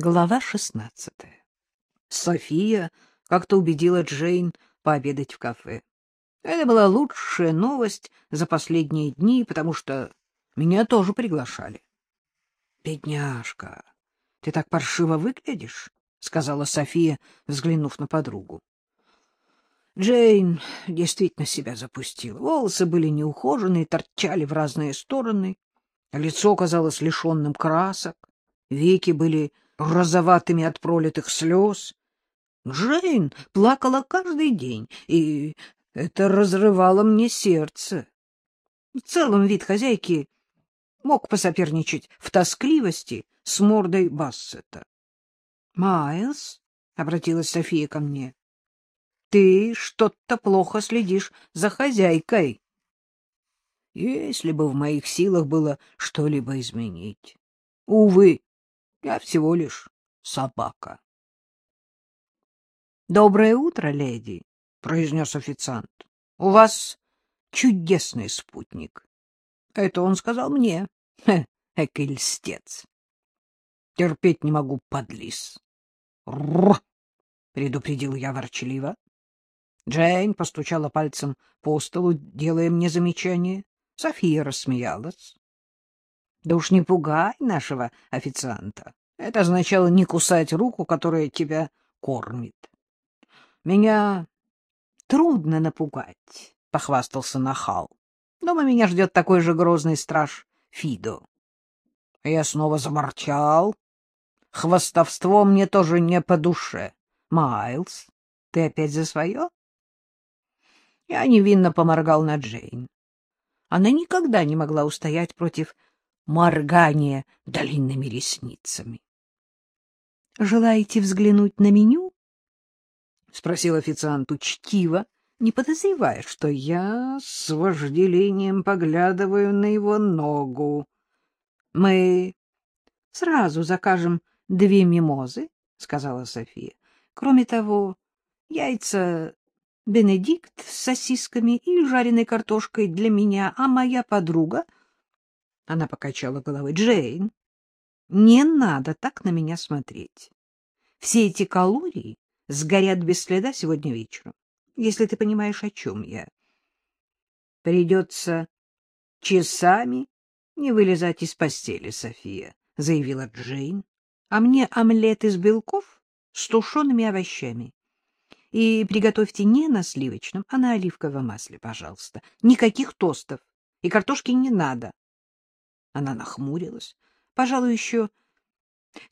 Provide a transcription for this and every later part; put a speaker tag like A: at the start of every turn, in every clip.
A: Глава шестнадцатая. София как-то убедила Джейн пообедать в кафе. Это была лучшая новость за последние дни, потому что меня тоже приглашали. — Бедняжка, ты так паршиво выглядишь, — сказала София, взглянув на подругу. Джейн действительно себя запустила. Волосы были неухоженные, торчали в разные стороны. Лицо казалось лишенным красок, веки были розоватыми от пролитых слез. Джейн плакала каждый день, и это разрывало мне сердце. В целом вид хозяйки мог посоперничать в тоскливости с мордой Бассета. — Майлз, — обратилась София ко мне, — ты что-то плохо следишь за хозяйкой. Если бы в моих силах было что-либо изменить. Увы, я всего лишь собака. — Доброе утро, леди, — произнес официант. — У вас чудесный спутник. Это он сказал мне. Хе. Терпеть не могу, подлис. — Рррр! — предупредил я ворчливо. Джейн постучала пальцем по столу, делая мне замечание. София рассмеялась. Да уж не пугай нашего официанта. Это означало не кусать руку, которая тебя кормит. Меня трудно напугать, — похвастался Нахал. Дома меня ждет такой же грозный страж Фидо. Я снова заморчал. Хвастовство мне тоже не по душе. Майлз, ты опять за свое? Я невинно поморгал на Джейн. Она никогда не могла устоять против моргание длинными ресницами. — Желаете взглянуть на меню? — спросил официант учтиво, не подозревая, что я с вожделением поглядываю на его ногу. — Мы сразу закажем две мимозы, — сказала София. — Кроме того, яйца Бенедикт с сосисками и жареной картошкой для меня, а моя подруга — она покачала головой. — Джейн, не надо так на меня смотреть. Все эти калории сгорят без следа сегодня вечером, если ты понимаешь, о чем я. Придется часами не вылезать из постели, София, — заявила Джейн. — А мне омлет из белков с тушеными овощами. И приготовьте не на сливочном, а на оливковом масле, пожалуйста. Никаких тостов. И картошки не надо. Она нахмурилась. Пожалуй, еще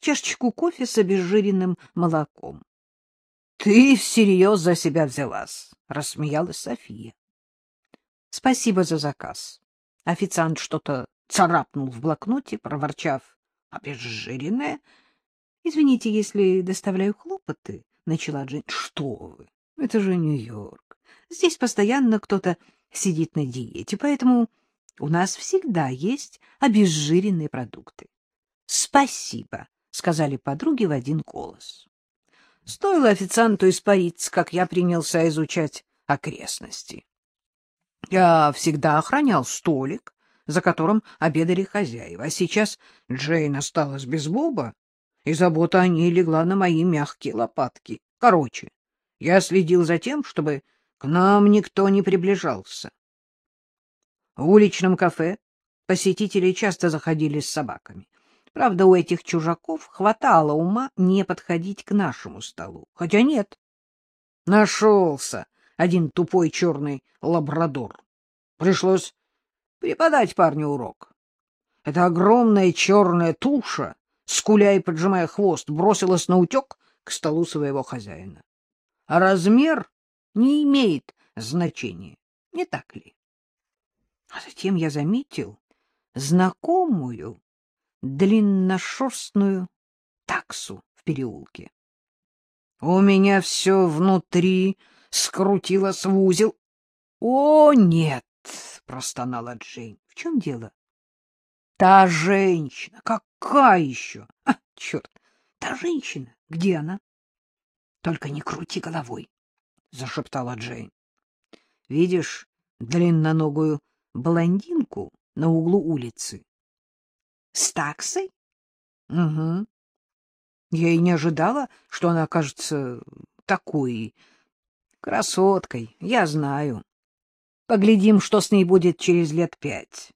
A: чашечку кофе с обезжиренным молоком. — Ты всерьез за себя взялась, — рассмеялась София. — Спасибо за заказ. Официант что-то царапнул в блокноте, проворчав «обезжиренное». — Извините, если доставляю хлопоты, — начала Джин. — Что вы, это же Нью-Йорк. Здесь постоянно кто-то сидит на диете, поэтому у нас всегда есть обезжиренные продукты. — Спасибо, — сказали подруги в один голос. Стоило официанту испариться, как я принялся изучать окрестности. Я всегда охранял столик, за которым обедали хозяева, а сейчас Джейн осталась без Боба, и забота о ней легла на мои мягкие лопатки. Короче, я следил за тем, чтобы к нам никто не приближался. В уличном кафе посетители часто заходили с собаками. Правда, у этих чужаков хватало ума не подходить к нашему столу. Хотя нет. Нашелся один тупой черный лабрадор. Пришлось преподать парню урок. Эта огромная черная туша, скуля и поджимая хвост, бросилась на утек к столу своего хозяина. А размер не имеет значения, не так ли? А затем я заметил знакомую длинношерстную таксу в переулке. У меня все внутри скрутилось в узел. — О, нет! — простонала Джейн. — В чем дело? — Та женщина! Какая еще? А, черт! Та женщина! Где она? — Только не крути головой! — зашептала Джейн. — Видишь длинноногую блондинку на углу улицы. — С таксой? — Угу. Я и не ожидала, что она окажется такой красоткой, я знаю. Поглядим, что с ней будет через лет пять.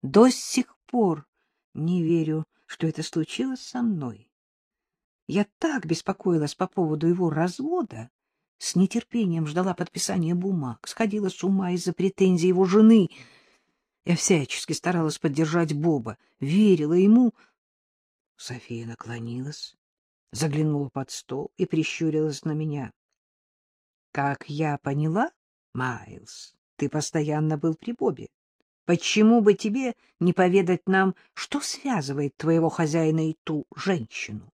A: До сих пор не верю, что это случилось со мной. Я так беспокоилась по поводу его развода, с нетерпением ждала подписания бумаг, сходила с ума из-за претензий его жены. Я всячески старалась поддержать Боба, верила ему. София наклонилась, заглянула под стол и прищурилась на меня. — Как я поняла, Майлз, ты постоянно был при Бобе. Почему бы тебе не поведать нам, что связывает твоего хозяина и ту женщину?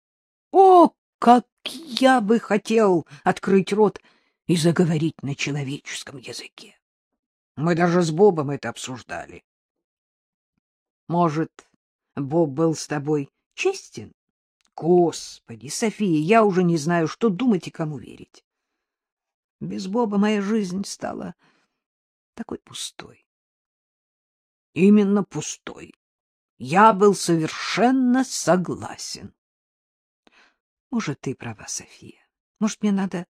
A: — О, как я бы хотел открыть рот и заговорить на человеческом языке. Мы даже с Бобом это обсуждали. Может, Боб был с тобой честен? Господи, София, я уже не знаю, что думать и кому верить. Без Боба моя жизнь стала такой пустой. Именно пустой. Я был совершенно согласен. Может, ты права, София. Может, мне надо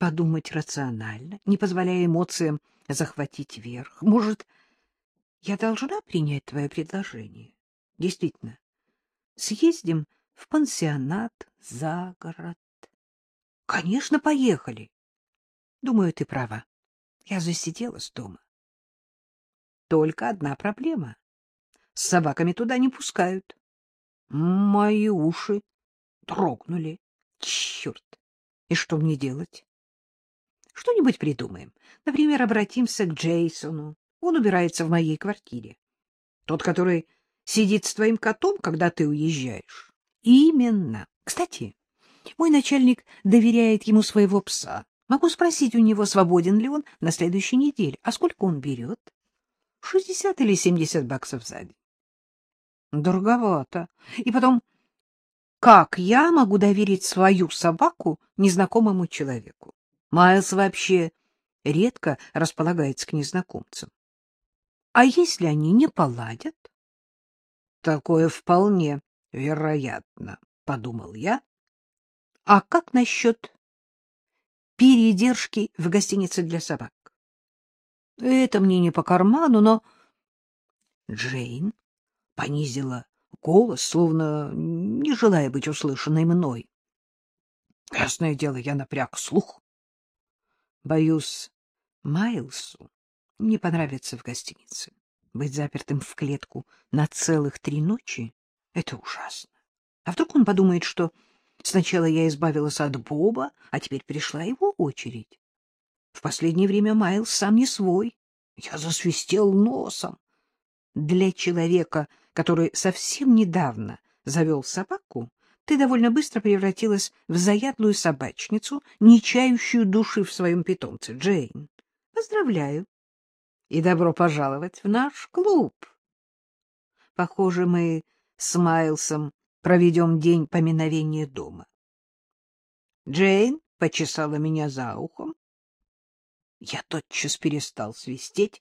A: подумать рационально, не позволяя эмоциям захватить верх. Может, я должна принять твое предложение? Действительно, съездим в пансионат за город. Конечно, поехали. Думаю, ты права. Я засиделась дома. Только одна проблема. С собаками туда не пускают. Мои уши дрогнули. Черт! И что мне делать? Что-нибудь придумаем. Например, обратимся к Джейсону. Он убирается в моей квартире. Тот, который сидит с твоим котом, когда ты уезжаешь. Именно. Кстати, мой начальник доверяет ему своего пса. Могу спросить у него, свободен ли он на следующей неделе. А сколько он берет? Шестьдесят или семьдесят баксов за день. Дороговато. И потом как я могу доверить свою собаку незнакомому человеку? Майлз вообще редко располагается к незнакомцам. А если они не поладят? Такое вполне вероятно, подумал я. А как насчет передержки в гостинице для собак? Это мне не по карману, но Джейн понизила голос, словно не желая быть услышанной мной. Ясное дело, я напряг слух. Боюсь, Майлсу не понравится в гостинице. Быть запертым в клетку на целых три ночи — это ужасно. А вдруг он подумает, что сначала я избавилась от Боба, а теперь пришла его очередь? В последнее время Майлз сам не свой. Я засвистел носом. Для человека, который совсем недавно завел собаку, ты довольно быстро превратилась в заядлую собачницу, не чающую души в своем питомце, Джейн. Поздравляю. И добро пожаловать в наш клуб. Похоже, мы с Майлсом проведем день поминовения дома. Джейн почесала меня за ухом. Я тотчас перестал свистеть,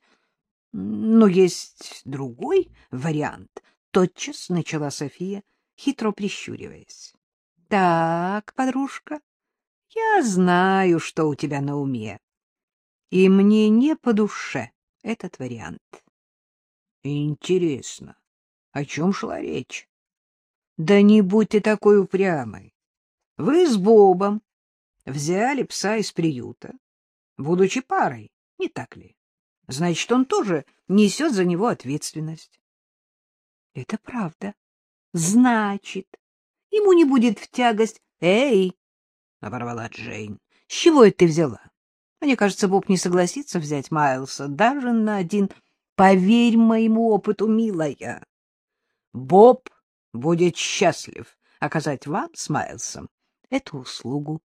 A: но есть другой вариант, тотчас начала София, хитро прищуриваясь. Так, подружка, я знаю, что у тебя на уме. И мне не по душе этот вариант. Интересно, о чем шла речь? Да не будь ты такой упрямой. Вы с Бобом взяли пса из приюта, будучи парой, не так ли? Значит, он тоже несет за него ответственность. — Это правда. Значит, ему не будет в тягость. — Эй! — оборвала Джейн. — С чего это ты взяла? Мне кажется, Боб не согласится взять Майлса даже на один. Поверь моему опыту, милая. Боб будет счастлив оказать вам с Майлсом эту услугу.